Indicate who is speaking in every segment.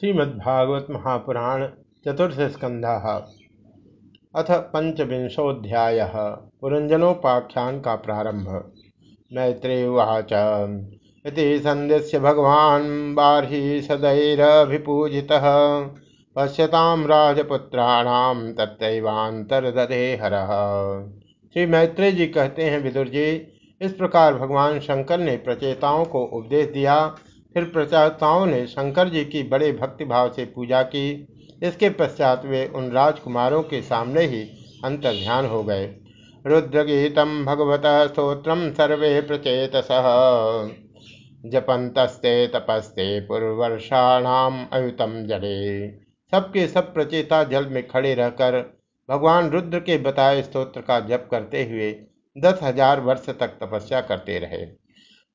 Speaker 1: श्रीमद्भागवत महापुराण चतुर्थ स्कंधा अथ पंचविंशोध्याय पुरंजनोपाख्यान का प्रारंभ। मैत्रेवाच इति संदेश्य भगवान् बार्हि सदैरभिपूजितः। पश्यतां राजपुत्राणाम तत्वांतरदे हर। श्री मैत्रेय जी कहते हैं, विदुर जी, इस प्रकार भगवान शंकर ने प्रचेताओं को उपदेश दिया फिर प्रचारताओं ने शंकर जी की बड़े भक्तिभाव से पूजा की। इसके पश्चात वे उन राजकुमारों के सामने ही अंतर्ध्यान हो गए। रुद्रगीतम भगवत स्त्रोत्र सर्वे प्रचेत जपंतस्ते तपस्ते पूर्वर्षाणाम अयुतम जले। सबके सब प्रचेता जल में खड़े रहकर भगवान रुद्र के बताए स्तोत्र का जप करते हुए दस हज़ार वर्ष तक तपस्या करते रहे।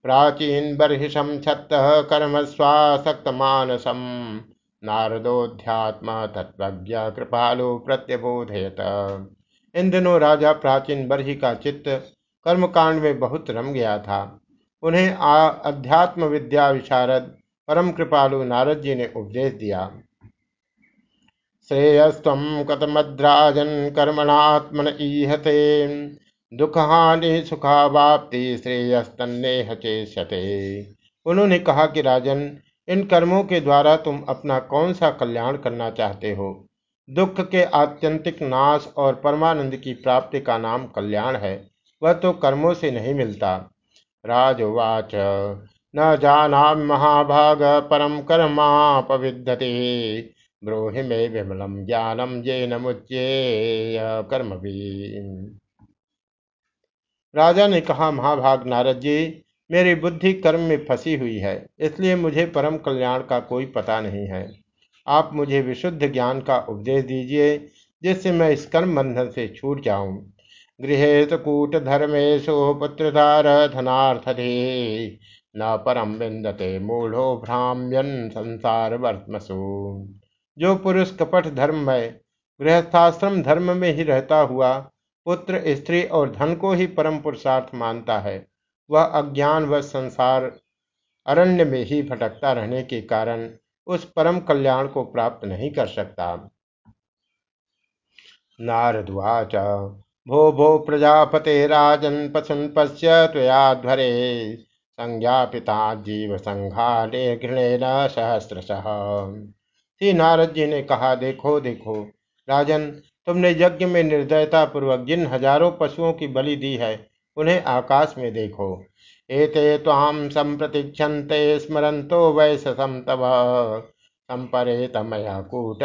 Speaker 1: प्राचीन बर्हिषम छत्त कर्म स्वासक्त मानसम नारदोध्यात्म तत्वज्ञ कृपालु प्रत्यबोधयत। इन दिनों राजा प्राचीन बर्हि का चित्त कर्मकांड में बहुत रम गया था। उन्हें अध्यात्म विद्या विशारद परम कृपालु नारद जी ने उपदेश दिया। श्रेयस्व कतमद्राजन कर्मणात्मन ईहते। दुखहानि सुखावाप्ति श्रेयस्तन्नेह चेष्यते उन्होंने कहा कि राजन, इन कर्मों के द्वारा तुम अपना कौन सा कल्याण करना चाहते हो? दुख के आत्यंतिक नाश और परमानंद की प्राप्ति का नाम कल्याण है, वह तो कर्मों से नहीं मिलता। राजवाच, न जाना महाभाग, परम कर्मा पविद्धते ब्रोहि में विमलम ज्ञानम जे नमुच्ये कर्म भी राजा ने कहा, महाभाग नारद जी मेरी बुद्धि कर्म में फंसी हुई है, इसलिए मुझे परम कल्याण का कोई पता नहीं है। आप मुझे विशुद्ध ज्ञान का उपदेश दीजिए, जिससे मैं इस कर्म बंधन से छूट जाऊँ। गृह कूट धर्मेशो पुत्रधार धनार्थधे न परम विंदते मूढ़ो भ्राम्यन संसार वर्तमसु। जो पुरुष कपट धर्म में गृहस्थाश्रम धर्म में ही रहता हुआ पुत्र स्त्री और धन को ही परम पुरुषार्थ मानता है। वह अज्ञान व संसार अरण्य में ही भटकता रहने के कारण उस परम कल्याण को प्राप्त नहीं कर सकता। नारदवाच भो भो प्रजापते राजन पशुन पश्य त्वयाध्वरे संज्ञापिता जीव संघाने घृणेन सहस्रश। श्री नारद जी ने कहा, देखो देखो, राजन तुमने यज्ञ में निर्दयता पूर्वक जिन हज़ारों पशुओं की बलि दी है, उन्हें आकाश में देखो। एते ताम संप्रतीक्षन्ते स्मरंतो वैसम तव। संपरे तमया कूट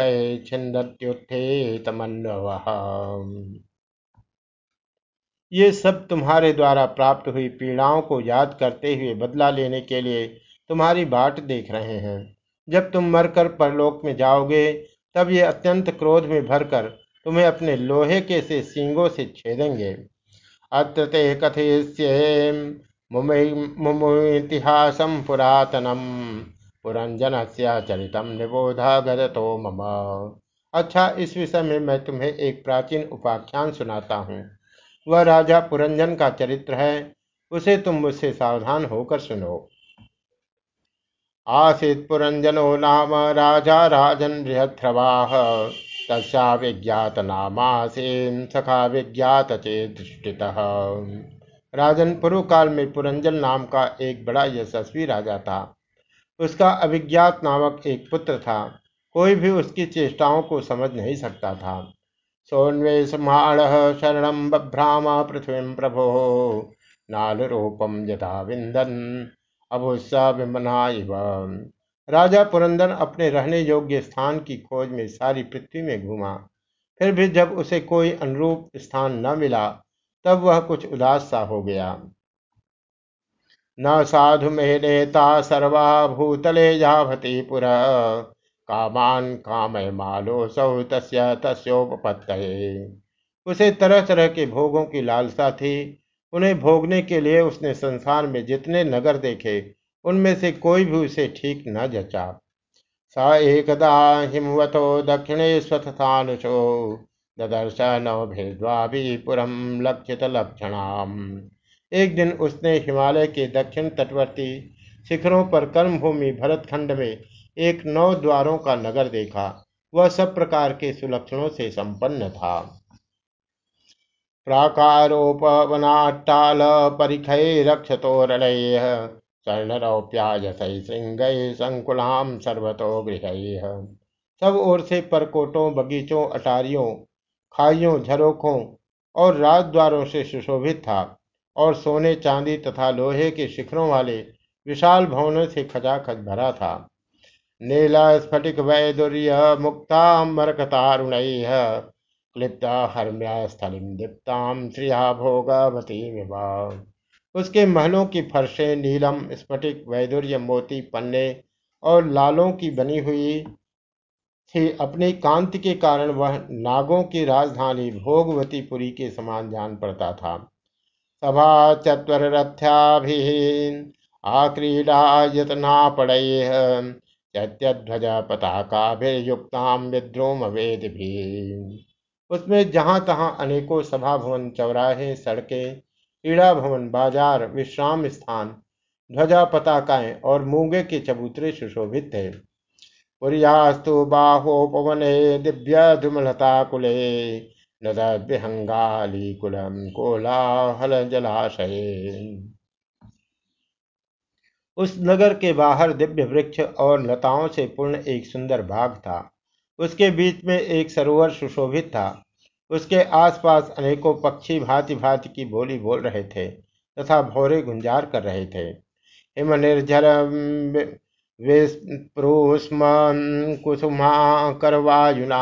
Speaker 1: छिन्दत्युत्थेतमन्वः ये सब तुम्हारे द्वारा प्राप्त हुई पीड़ाओं को याद करते हुए बदला लेने के लिए तुम्हारी बाट देख रहे हैं। जब तुम मरकर परलोक में जाओगे, तब ये अत्यंत क्रोध में भरकर तुम्हें अपने लोहे के से सींगों से छेदेंगे। अत्र ते कथयिष्ये मुमुतिहासम पुरातनम। पुरंजन से चरितम निबोधा गदतो मम। अच्छा इस विषय में मैं तुम्हें एक प्राचीन उपाख्यान सुनाता हूँ। वह राजा पुरंजन का चरित्र है। उसे तुम मुझसे सावधान होकर सुनो। आसीत पुरंजनो नाम राजा राजन बृहद्रवाह तस्या नामासीन सखा विज्ञात चेष्टित राजन पूर्व काल में पुरंजन नाम का एक बड़ा यशस्वी राजा था। उसका अभिज्ञात नामक एक पुत्र था। कोई भी उसकी चेष्टाओं को समझ नहीं सकता था। सोन्वेषमाण शरण बभ्राम पृथ्वी प्रभो। नाल रूपम यथा विंदन अभुस्सा विमना राजा पुरंदर अपने रहने योग्य स्थान की खोज में सारी पृथ्वी में घूमा। फिर भी जब उसे कोई अनुरूप स्थान न मिला, तब वह कुछ उदास सा हो गया। न साधु में नेता सर्वा भूतले जाभती पुर, कामान कामय मालो सौ तस्य तस्ोपत्त उसे तरह तरह के भोगों की लालसा थी। उन्हें भोगने के लिए उसने संसार में जितने नगर देखे उनमें से कोई भी उसे ठीक न जचा। स एकदा हिमवतो दक्षिणे स्वथानुषो ददर्श नवभेद्वाभिपुरम लक्षित लक्षणाम एक दिन उसने हिमालय के दक्षिण तटवर्ती शिखरों पर कर्मभूमि भरतखंड में एक नौ द्वारों का नगर देखा। वह सब प्रकार के सुलक्षणों से संपन्न था। प्राकारोपवनाट्टाल परिखैरक्षतोरणैः स्वर्णरौप्याजसै श्रृंगै संकुलाम सर्वतो गृह। सब ओर से परकोटों, बगीचों, अटारियों, खाइयों, झरोखों और राजद्वारों से सुशोभित था और सोने, चांदी तथा लोहे के शिखरों वाले विशाल भवनों से खचाखच भरा था। नीला स्फटिक वैदुर्य मुक्तांबरकतारुण क्लिप्ता हरम्या स्थलिम दीप्ताम श्रिया भोगवती विवाह। उसके महलों की फर्शें नीलम, स्फटिक वैदुर्य मोती, पन्ने और लालों की बनी हुई थी। अपनी कांति के कारण वह नागों की राजधानी भोगवतीपुरी के समान जान पड़ता था। सभा चतर रथ्याभिहीन आक्रीडा यतनापड़ैः चैत्यध्वज पताकाभिर्युक्ताम विद्रोम वेद भी उसमें जहाँ तहां अनेकों सभा भवन चौराहे, सड़कें क्रीड़ा भवन बाज़ार, विश्राम स्थान ध्वजा पताकाएँ और मूँगे के चबूतरे सुशोभित थे। पुरियास्तु बाहोपवने कुलम नदविहङ्गालीकुलं कोलाहलजलाशये उस नगर के बाहर दिव्य वृक्ष और लताओं से पूर्ण एक सुंदर बाग था। उसके बीच में एक सरोवर सुशोभित था। उसके आसपास अनेकों पक्षी भांति भांति की बोली बोल रहे थे तथा भौरे गुंजार कर रहे थे। हिम निर्झर विस्पृष्मन् कुसुमाकरवायुना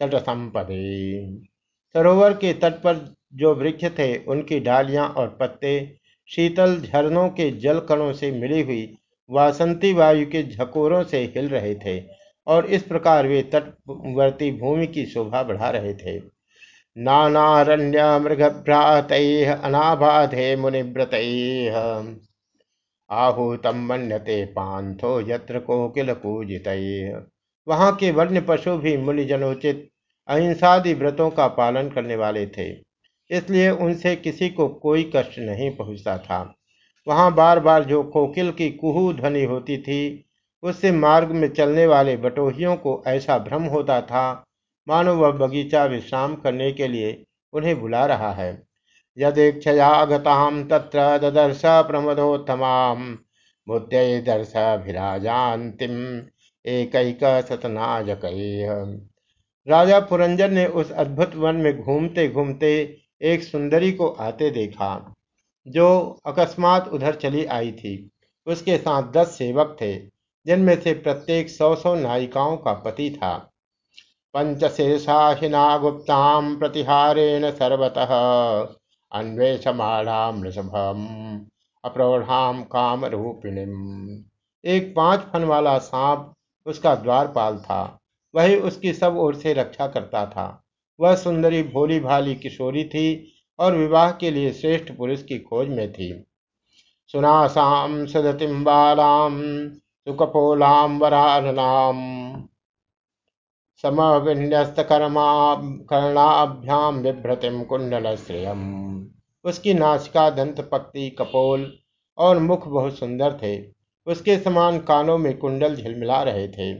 Speaker 1: तट संपदे सरोवर के तट पर जो वृक्ष थे, उनकी डालियाँ और पत्ते शीतल झरनों के जल कणों से मिली हुई वासंती वायु के झकोरों से हिल रहे थे। और इस प्रकार वे तटवर्ती भूमि की शोभा बढ़ा रहे थे। नानारण्य मृगभ्रातैः अनाबाधे मुनिव्रतैः। आहूतम मन्यते पांथो यत्र कोकिल पूजित वहाँ के वन्य पशु भी मुनिजनोचित, अहिंसादि व्रतों का पालन करने वाले थे। इसलिए उनसे किसी को कोई कष्ट नहीं पहुँचता था। वहाँ बार बार जो कोकिल की कुहू ध्वनि होती थी उससे मार्ग में चलने वाले बटोहियों को ऐसा भ्रम होता था, मानो वह बगीचा विश्राम करने के लिए उन्हें बुला रहा है। यदीक्षयागताम तत्र ददर्श प्रमदोत्तमाम एक सतनाजक। राजा पुरंजन ने उस अद्भुत वन में घूमते घूमते एक सुंदरी को आते देखा, जो अकस्मात उधर चली आई थी। उसके साथ दस सेवक थे। जिनमें से प्रत्येक सौ सौ नायिकाओं का पति था। पंचशेषाहिना गुप्तां प्रतिहारेण सर्वतः अन्वेषमाणां ऋषभम अप्रौढ़ाम काम रूपिणीम एक पाँच फन वाला सांप उसका द्वारपाल था। वही उसकी सब ओर से रक्षा करता था। वह सुंदरी भोली भाली किशोरी थी और विवाह के लिए श्रेष्ठ पुरुष की खोज में थी। सुनासाम सदतिम बालाम सुकपोलाम वराननाम समविन्यस्तकर्णाभ्याम बिभ्रतिम कुंडल श्रेयम उसकी नासिका दंत पक्ति कपोल और मुख बहुत सुंदर थे। उसके समान कानों में कुंडल झिलमिला रहे थे।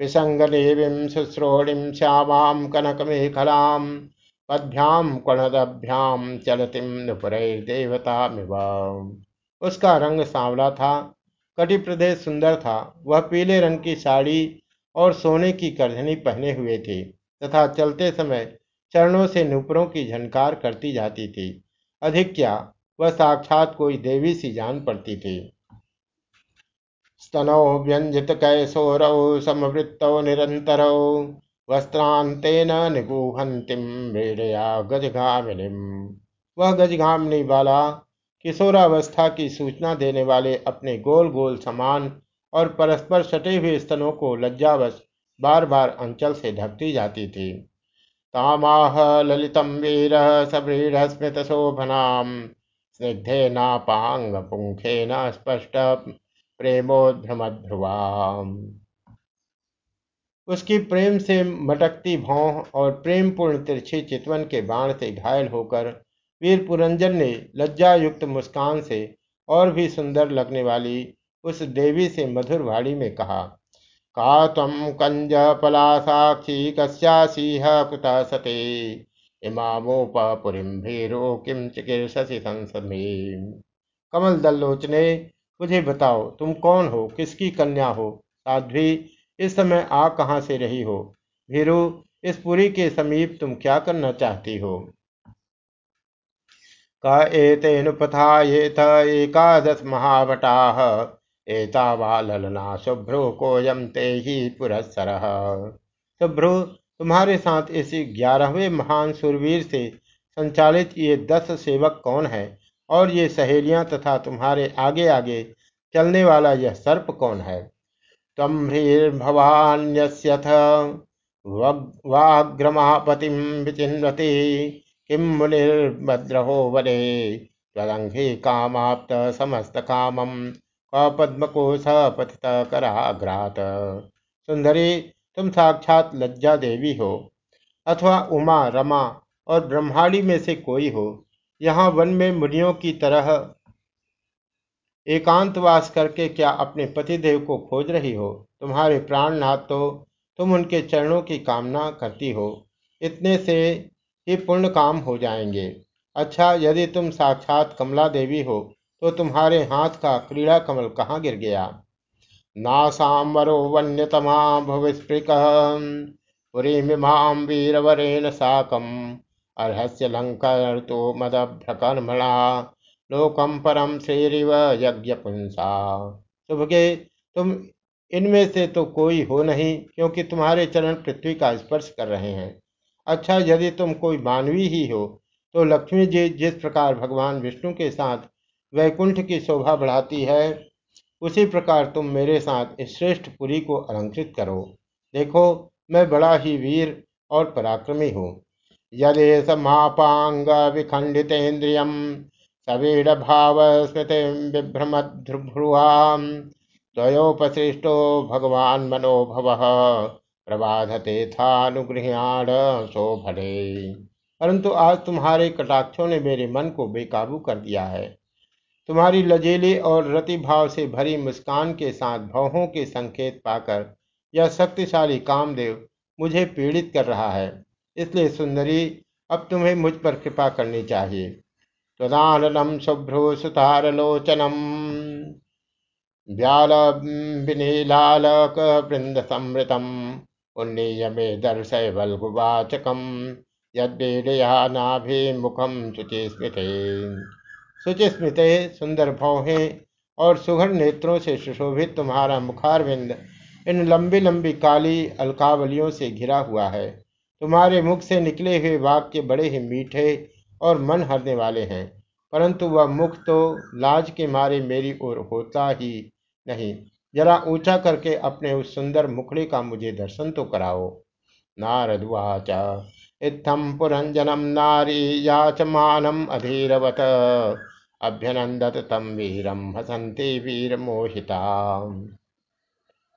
Speaker 1: विसंगदेवीं शुश्रोणीं श्यामां, कनकमेखलां पद्भ्याम कणदभ्याम चलतिम नुपुरैर्देवतामिव उसका रंग सांवला था। कटि प्रदेश सुंदर था। वह पीले रंग की साड़ी और सोने की करधनी पहने हुए थे तथा चलते समय चरणों से नुपुरों की झनकार करती जाती थी। अधिक क्या वह साक्षात कोई देवी सी जान पड़ती थी। स्तनौ व्यंजित कैशोरौ समवृत्तौ निरंतरौ वस्त्रांतेन निगूहंतिम मेड़या गजघामिनीम वह गजघामिनी वाला किशोरावस्था की सूचना देने वाले अपने गोल गोल समान और परस्पर सटे हुए स्तनों को लज्जावश बार बार अंचल से ढकती जाती थी। तामाह ललितम वीर सबृढ़ स्मृत शोभनाम। स्निग्धे नापांग पुंखे न स्पष्ट प्रेमोध्रमध्रुवा उसकी प्रेम से मटकती भौं और प्रेम पूर्ण तिरछी चितवन के बाण से घायल होकर वीर पुरंजन ने लज्जायुक्त मुस्कान से और भी सुंदर लगने वाली उस देवी से मधुर वाणी में कहा, का तम कंज पला साक्षी कस्यासीह कुत सते? इमामोपुरीम भीरो किम चिकीर्षसी संसमे? कमल दल्लोचने मुझे बताओ, तुम कौन हो? किसकी कन्या हो? साध्वी, इस समय आ कहाँ से रही हो? भीरु, इस पुरी के समीप तुम क्या करना चाहती हो? क एतेनुपथायेत एकादश महावटा। एतावा ललना शुभ्रो कोयम ते ही पुरस्सर शुभ्रो, तुम्हारे साथ इसी ग्यारहवें महान सुरवीर से संचालित ये दस सेवक कौन है? और ये सहेलियाँ तथा तुम्हारे आगे आगे चलने वाला यह सर्प कौन है? तम ह्रीर्भवान्यथ वाग्रमापति विचिन्वती। किम मुनिर्भद्रहो वने। त्वदंघे कामाप्त समस्त कामम पद्मकोश पतित कराघ्रात सुंदरी तुम साक्षात लज्जा देवी हो। अथवा उमा, रमा और ब्रह्माणी में से कोई हो। यहाँ वन में मुनियों की तरह एकांतवास करके क्या अपने पतिदेव को खोज रही हो? तुम्हारे प्राणनाथ तो तुम उनके चरणों की कामना करती हो। इतने से ही पूर्ण काम हो जाएँगे। अच्छा यदि तुम साक्षात कमला देवी हो तो तुम्हारे हाथ का क्रीड़ा कमल कहाँ गिर गया? नासाम्बरो वन्यतमा भुविस्पृक पुरीमिमां वीरवरेण साकम। अर्हस्य लंकर तो मदभ्रकर्मणा। लोकम परम श्रीरिव यज्ञ पुंसा सुभगे, तुम इनमें से तो कोई हो नहीं, क्योंकि तुम्हारे चरण पृथ्वी का स्पर्श कर रहे हैं। अच्छा यदि तुम कोई मानवी ही हो तो लक्ष्मी जी जिस प्रकार भगवान विष्णु के साथ वैकुंठ की शोभा बढ़ाती है, उसी प्रकार तुम मेरे साथ इस श्रेष्ठ पुरी को अलंकृत करो। देखो, मैं बड़ा ही वीर और पराक्रमी हूँ। यदि समापांग विखंडित इंद्रियम विखंडितेन्द्रियम भाव स्मृति विभ्रम बिभ्रमध्रुभ्रुवां त्वयोपसृष्टो भगवान मनोभव। प्रबाधते थानुगृहाण शोभने परंतु आज तुम्हारे कटाक्षों ने मेरे मन को बेकाबू कर दिया है। तुम्हारी लजेली और रति भाव से भरी मुस्कान के साथ भवों के संकेत पाकर यह शक्तिशाली कामदेव मुझे पीड़ित कर रहा है। इसलिए सुंदरी, अब तुम्हें मुझ पर कृपा करनी चाहिए। त्वदाननं शुभ्रूसुतारलोचनं व्यालबिनीलालकवृन्दसंवृतम् उन्नीय मे दर्शय बल्गुवाचकं यद्वेदया नाभिमुखं शुचिस्मृते। शुचिस्मृते सुंदर भौहें और सुघर नेत्रों से सुशोभित तुम्हारा मुखारविंद इन लंबी लंबी काली अलकावलियों से घिरा हुआ है। तुम्हारे मुख से निकले हुए वाक्य बड़े ही मीठे और मन हरने वाले हैं, परंतु वह मुख तो लाज के मारे मेरी ओर होता ही नहीं। जरा ऊँचा करके अपने उस सुंदर मुखड़े का मुझे दर्शन तो कराओ। नारद नारदुवाच इत्थम पुरंजनम नारी याचमानम अधीरवत। अभ्यनंदत तम वीरम हसंती वीर मोहिता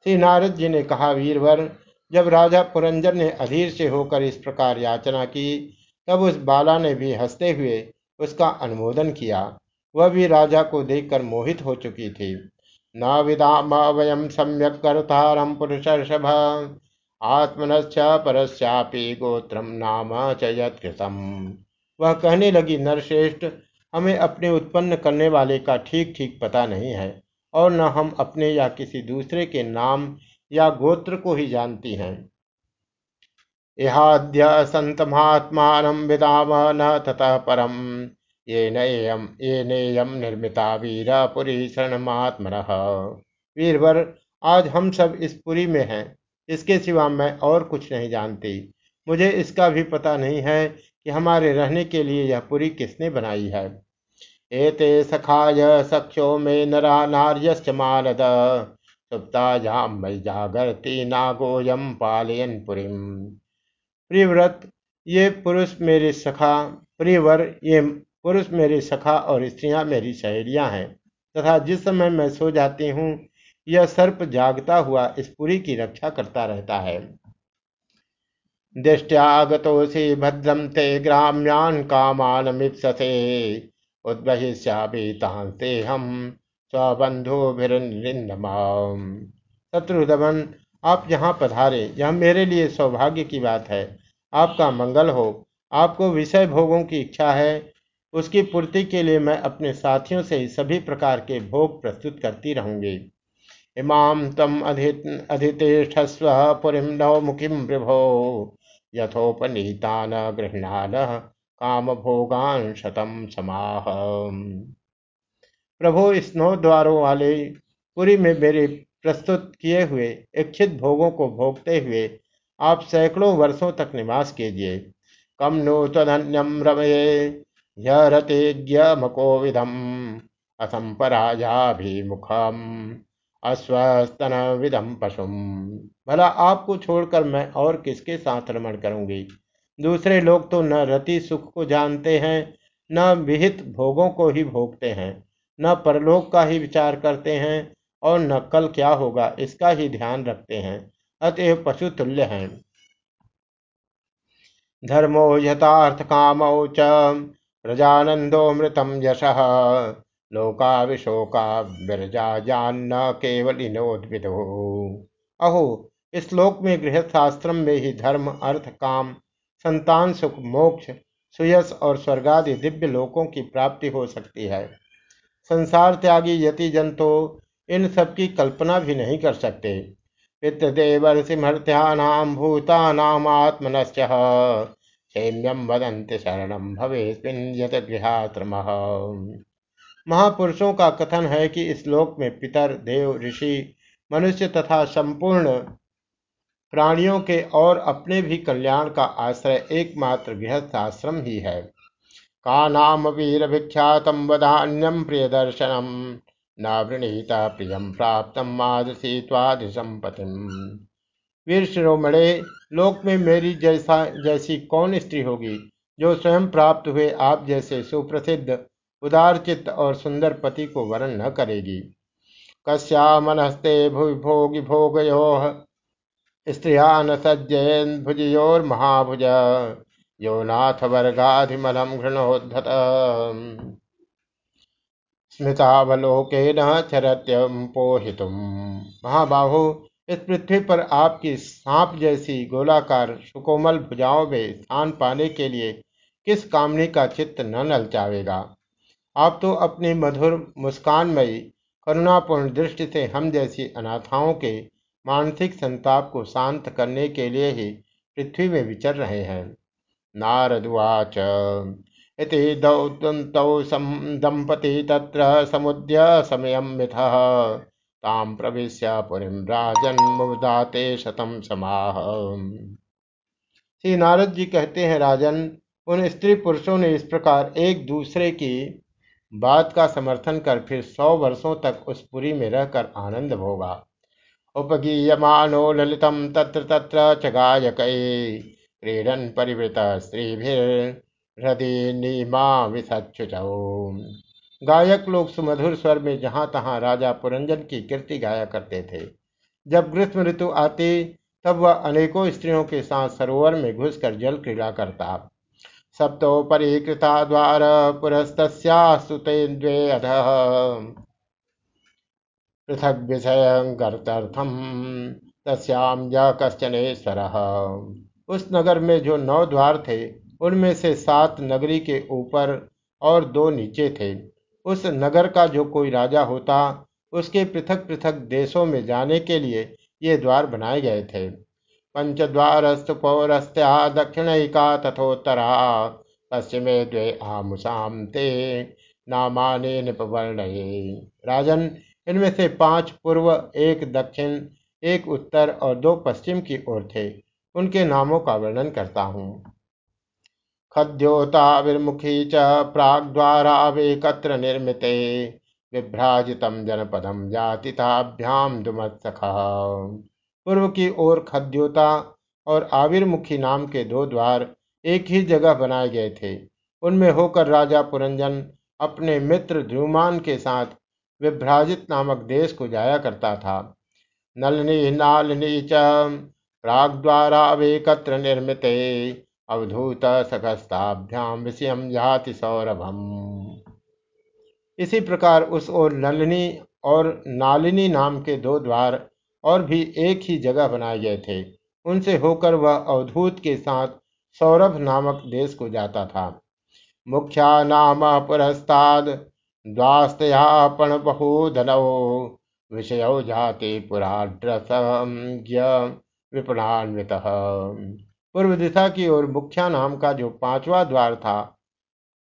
Speaker 1: श्री नारद जी ने कहा, वीरवर, जब राजा पुरंजन ने अधीर से होकर इस प्रकार याचना की, तब उस बाला ने भी हँसते हुए उसका अनुमोदन किया। वह भी राजा को देखकर मोहित हो चुकी थी। न विदाम वयम सम्यक कर्तारम पुरुषर्षभ। आत्मनश्च परस्यापि गोत्रम नाम चयत्कृतम वह कहने लगी, नरश्रेष्ठ, हमें अपने उत्पन्न करने वाले का ठीक ठीक पता नहीं है, और न हम अपने या किसी दूसरे के नाम या गोत्र को ही जानती हैं। इहाद्य संतमात्मानं विदाम न ततः परम। ये नेयम ये नेयम निर्मिता वीर पुरी शरणमात्मन। वीरवर, आज हम सब इस पुरी में हैं। इसके सिवा मैं और कुछ नहीं जानती। मुझे इसका भी पता नहीं है कि हमारे रहने के लिए यह पुरी किसने बनाई है। एते सखाय सख्यो में नरा नार्यश्च मानद। जाम मई जागरती नागोयम पालयन पुरीम। प्रियव्रत, ये पुरुष मेरे सखा, प्रियवर, ये पुरुष मेरे सखा और स्त्रियाँ मेरी सहेलियाँ हैं, तथा जिस समय मैं सो जाती हूँ, यह सर्प जागता हुआ इस पुरी की रक्षा करता रहता है। दृष्टियागतोषि भद्रम ते ग्राम्यान कामान मिप्ससे उद्वहिष्यापि तांते हम स्वबंधुभिरिंदमा शत्रुदमन आप यहाँ पधारे, यह मेरे लिए सौभाग्य की बात है। आपका मंगल हो, आपको विषय भोगों की इच्छा है उसकी पूर्ति के लिए मैं अपने साथियों से सभी प्रकार के भोग प्रस्तुत करती रहूँगी। इमाम तम अधितिष्ठस्व पुरीम नवमुखीम प्रभो यथोपनीतान गृहणान काम भोगान शतम समाह। प्रभु, इस नौ द्वारों वाले पुरी में मेरे प्रस्तुत किए हुए इच्छित भोगों को भोगते हुए आप सैकड़ों वर्षों तक निवास कीजिए। कम नो तधन्यम रमये। यतिज्ञमको विधम असंपराजाभिमुखम अस्वस्थन विधम पशुम। भला आपको छोड़कर मैं और किसके साथ रमण करूँगी? दूसरे लोग तो न रति सुख को जानते हैं, न विहित भोगों को ही भोगते हैं, न परलोक का ही विचार करते हैं, और न कल क्या होगा इसका ही ध्यान रखते हैं। अतएव पशु तुल्य हैं। धर्मो यथार्थ कामौ च। प्रजानंदो मृतम यश। लोका विशोका विरजा जान्न केवलिनोद्विदो अहो, इस लोक में गृहस्थाश्रम में ही धर्म, अर्थ, काम, संतान, सुख, मोक्ष सुयस और स्वर्गादि दिव्य लोकों की प्राप्ति हो सकती है। संसार त्यागी, यति जन तो इन सब की कल्पना भी नहीं कर सकते। पितृदेवर्षिमर्थ्यानाम भूतानामात्मनश्च। सैन्यम वदंति शरणम भवेस्मिन यत महापुरुषों का कथन है कि इस लोक में पितर, देव, ऋषि, मनुष्य तथा संपूर्ण प्राणियों के और अपने भी कल्याण का आश्रय एकमात्र गृहस्थ आश्रम ही है। का नाम वीर विख्यातम वधान्यम प्रिय दर्शनम न वृणीता प्रियम प्राप्त मादसी त्वादि संपतिम वीर शिरोमणे, लोक में मेरी जैसा, जैसी कौन स्त्री होगी, जो स्वयं प्राप्त हुए आप जैसे सुप्रसिद्ध उदार चित्त और सुंदर पति को वरण न करेगी। कस्या मनस्ते भुभोगी भोगयो स्त्रिया न सज्जयन भुजयोर महाभुज। यो नाथ वर्गाधिमलम घृणोद्धत। स्मृतावलोके न चरत्यम पोहितुम। महाबाहु। इस पृथ्वी पर आपकी सांप जैसी गोलाकार, सुकोमल भुजाओं में स्थान पाने के लिए किस कामनी का चित्त न नलचावेगा आप तो अपनी मधुर मुस्कानमयी, करुणापूर्ण दृष्टि से हम जैसी अनाथाओं के मानसिक संताप को शांत करने के लिए ही पृथ्वी में विचर रहे हैं। नारदुवाच इति दौ दंपति तत्र समुद्य समय मिथ। ताम प्रवेश्य पुरीम राजन मुदाते शतम समाह। श्री नारद जी कहते हैं, राजन, उन स्त्री पुरुषों ने इस प्रकार एक दूसरे की बात का समर्थन कर फिर सौ वर्षों तक उस पुरी में रहकर आनंद भोगा। उपगीयमानो ललितम तत्र तत्र च क्रीडन परिवृत स्त्रीभिर्हृदय नीमा विसच्युचौ गायक लोग सुमधुर स्वर में जहाँ तहां राजा पुरंजन की कीर्ति गाया करते थे। जब ग्रीष्म ऋतु आती, तब वह अनेकों स्त्रियों के साथ सरोवर में घुसकर जल क्रीड़ा करता। सप्तो परिकृता द्वार पुरस्तुते पृथक विषय गर्तर्थम तस्याम कश्चनेश्वर उस नगर में जो नौ द्वार थे, उनमें से सात नगरी के ऊपर और दो नीचे थे। उस नगर का जो कोई राजा होता, उसके पृथक पृथक देशों में जाने के लिए ये द्वार बनाए गए थे। पंचद्वारस्तु पौरस्त्या दक्षिणिका तथोत्तरा, पश्चिमे द्वे आमुषाम ते नामाने निपवर्ण राजन, इनमें से पाँच पूर्व, एक दक्षिण, एक उत्तर और दो पश्चिम की ओर थे। उनके नामों का वर्णन करता हूँ। खद्योताविर्मुखी च प्राग्द्वारावेकत्र निर्मिते। विभ्राजितम जनपदम जातिताभ्याम दुमत्सख। पूर्व की ओर खद्योता और आविर्मुखी नाम के दो द्वार एक ही जगह बनाए गए थे। उनमें होकर राजा पुरंजन अपने मित्र ध्रुमान के साथ विभ्राजित नामक देश को जाया करता था। नलनी नालनी च प्राग्द्वारावेकत्र निर्मित। अवधूत सखस्ताभ्याम विषयम जाति सौरभम। इसी प्रकार उस ओर नलिनी और नालिनी नाम के दो द्वार और भी एक ही जगह बनाए गए थे। उनसे होकर वह अवधूत के साथ सौरभ नामक देश को जाता था। मुख्या नाम पुरस्ताद द्वास्तयापण बहुधनौ, विषय जाति पुराड्रस विपणान्वित। पूर्व दिशा की ओर मुख्या नाम का जो पांचवा द्वार था,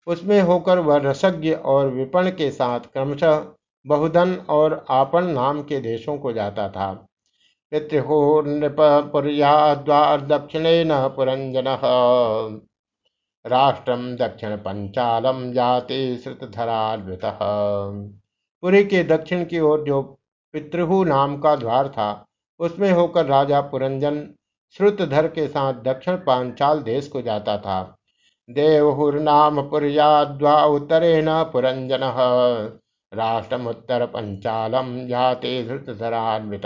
Speaker 1: उसमें होकर वह रसज्ञ और विपण के साथ क्रमशः बहुधन और आपण नाम के देशों को जाता था। पितृहोर्नृपुर्याद्वार दक्षिण पुरंजन। राष्ट्रम दक्षिण पंचालम जाते श्रुतधरान्वित पुरी के दक्षिण की ओर जो पितृहु नाम का द्वार था, उसमें होकर राजा पुरंजन श्रुतधर के साथ दक्षिण पांचाल देश को जाता था। देवहुर्नाम पुर्याद्वा उत्तरेण पुरंजन, राष्ट्रमुत्तर पंचालम जाते धृतधरान्वित।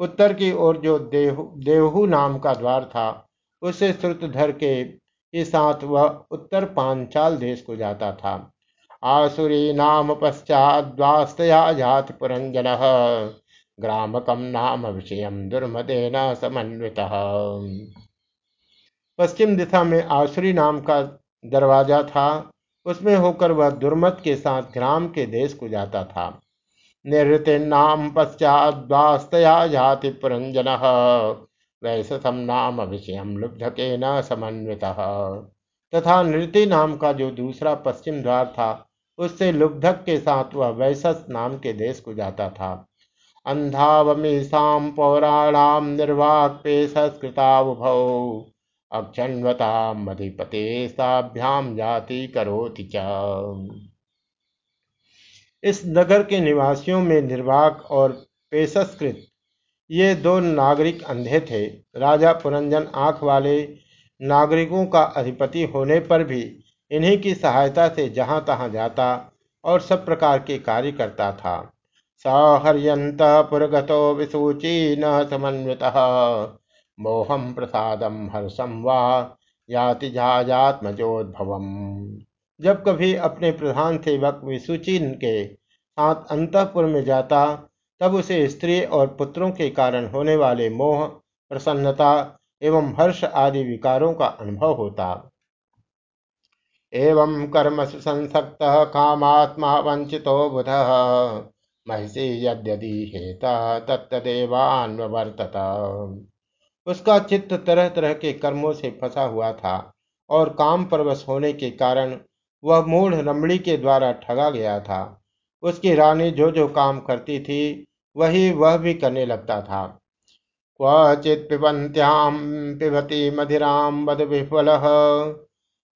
Speaker 1: उत्तर की ओर जो देव देवहु नाम का द्वार था उससे श्रुतधर के साथ वह उत्तर पांचाल देश को जाता था। आसुरी नाम पश्चाद्वास्तया जाति पुरंजन ग्रामकम नाम विषय दुर्मदेन समन्वित। पश्चिम दिशा में आसुरी नाम का दरवाज़ा था। उसमें होकर वह दुर्मत के साथ ग्राम के देश को जाता था। नाम पश्चाद्वास्तया जाति पुरंजन। वैसम नाम विषय लुब्धके न समन्वित। तथा नृति नाम का जो दूसरा पश्चिम द्वार था, उससे लुब्धक के साथ वह वैसस नाम के देश को जाता था। अंधावमीसाम पौराणाम निर्वाक पे संस्कृतावभौ। अक्षण्वता मधिपते साभ्याम जाति करोति च। इस नगर के निवासियों में निर्वाक और पेशस्कृत, ये दो नागरिक अंधे थे। राजा पुरंजन आँख वाले नागरिकों का अधिपति होने पर भी इन्हीं की सहायता से जहाँ तहां जाता और सब प्रकार के कार्य करता था। सहर्यंत पुरगतो विसूची न समन्वित। मोहम प्रसादम हर्षम वा याति जब कभी अपने प्रधान सेवक विसुचिन के साथ अंतपुर में जाता, तब उसे स्त्री और पुत्रों के कारण होने वाले मोह, प्रसन्नता एवं हर्ष आदि विकारों का अनुभव होता। एवं कर्म संसक्त, कामात्मा वंचितो बुध। महिषी यद्यदि हेता उसका चित्त तरह तरह के कर्मों से फंसा हुआ था और काम परवश होने के कारण वह मूढ़ रमणी के द्वारा ठगा गया था। उसकी रानी जो जो काम करती थी, वही वह भी करने लगता था। क्वचित पिबंत्याम पिबती मधिराम बद विफल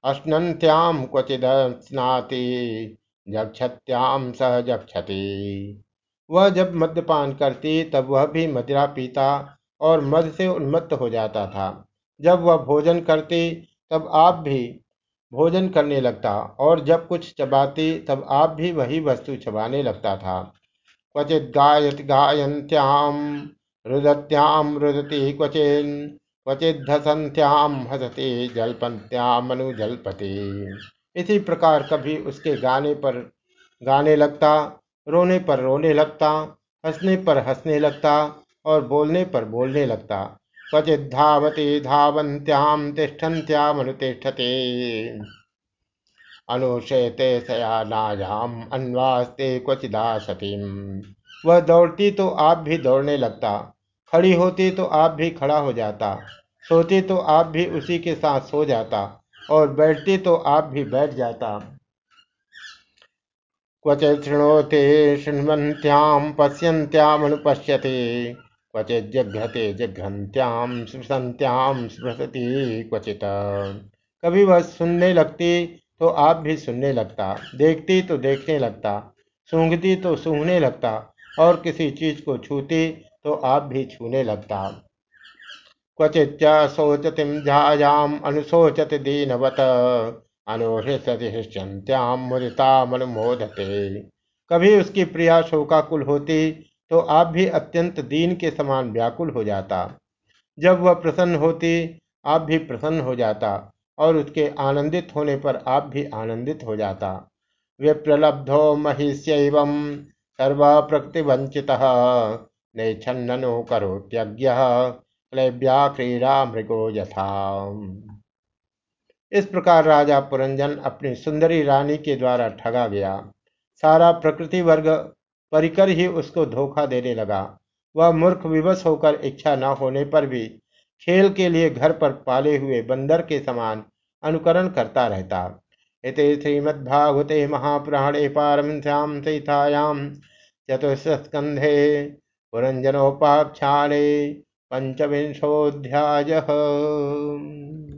Speaker 1: अश्नत्याम क्वचिद स्नाति जक्षत्याम सह जक्षति वह जब मद्यपान करती, तब वह भी मदिरा पीता और मद से उन्मत्त हो जाता था। जब वह भोजन करती, तब आप भी भोजन करने लगता और जब कुछ चबाती, तब आप भी वही वस्तु चबाने लगता था। क्वचित गायत गायंत्याम रुदत्याम रुदती क्वचिन क्वचित धसंत्याम हसती जलपंत्याम जलपति इसी प्रकार कभी उसके गाने पर गाने लगता, रोने पर रोने लगता, हंसने पर हंसने लगता और बोलने पर बोलने लगता। क्वचित धावती धावंत्याम तिष्ठन्त्यामनुतिष्ठते अनुशयते सयानायाम अन्वास्ते क्वचिदा सतीम वह दौड़ती तो आप भी दौड़ने लगता, खड़ी होती तो आप भी खड़ा हो जाता, सोती तो आप भी उसी के साथ सो जाता। और बैठती तो आप भी बैठ जाता। क्वचित शृणोते शृण्वन्त्याम पश्यन्त्यामनुपश्यते क्वचिज्जघ्रते जिघ्रंत्याम स्पृशंत्याम स्पृशति क्वचित। कभी वह सुनने लगती तो आप भी सुनने लगता। देखती तो देखने लगता। सूंघती तो सूंघने लगता। और किसी चीज़ को छूती तो आप भी छूने लगता। क्वचित शोचति झायाम अनुशोचति दीनवत। हृष्यंत्याम मुदिता। मनुमोदते कभी उसकी प्रिया शोकाकुल होती तो आप भी अत्यंत दीन के समान व्याकुल हो जाता। जब वह प्रसन्न होती, आप भी प्रसन्न हो जाता, और उसके आनंदित होने पर आप भी आनंदित हो जाता। विप्रलब्धो महिष्यैव सर्व प्रकृतिवंचित नैछन्नो करोत्यज्ञ। क्लैब्या क्रीड़ा मृगो यथा। इस प्रकार राजा पुरंजन अपनी सुंदरी रानी के द्वारा ठगा गया। सारा प्रकृति वर्ग परिकर ही उसको धोखा देने लगा। वह मूर्ख विवश होकर इच्छा न होने पर भी खेल के लिए घर पर पाले हुए बंदर के समान अनुकरण करता रहता। इति श्रीमद्भागवते महापुराणे पारमश्याम सहितायाम चतुस्कंधे पुरंजनोपाख्याने पंचविंशोध्याय